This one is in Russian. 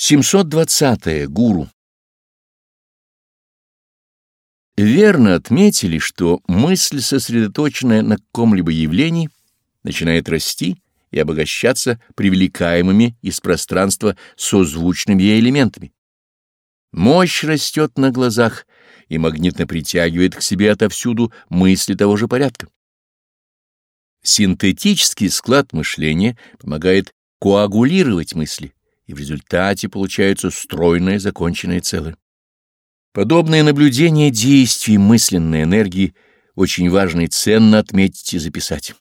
720. -е. Гуру. Верно отметили, что мысль, сосредоточенная на каком-либо явлении, начинает расти и обогащаться привлекаемыми из пространства созвучными ей элементами. Мощь растет на глазах и магнитно притягивает к себе отовсюду мысли того же порядка. Синтетический склад мышления помогает коагулировать мысли и в результате получается стройное законченное целое. Подобное наблюдение действий мысленной энергии очень важно и ценно отметить и записать.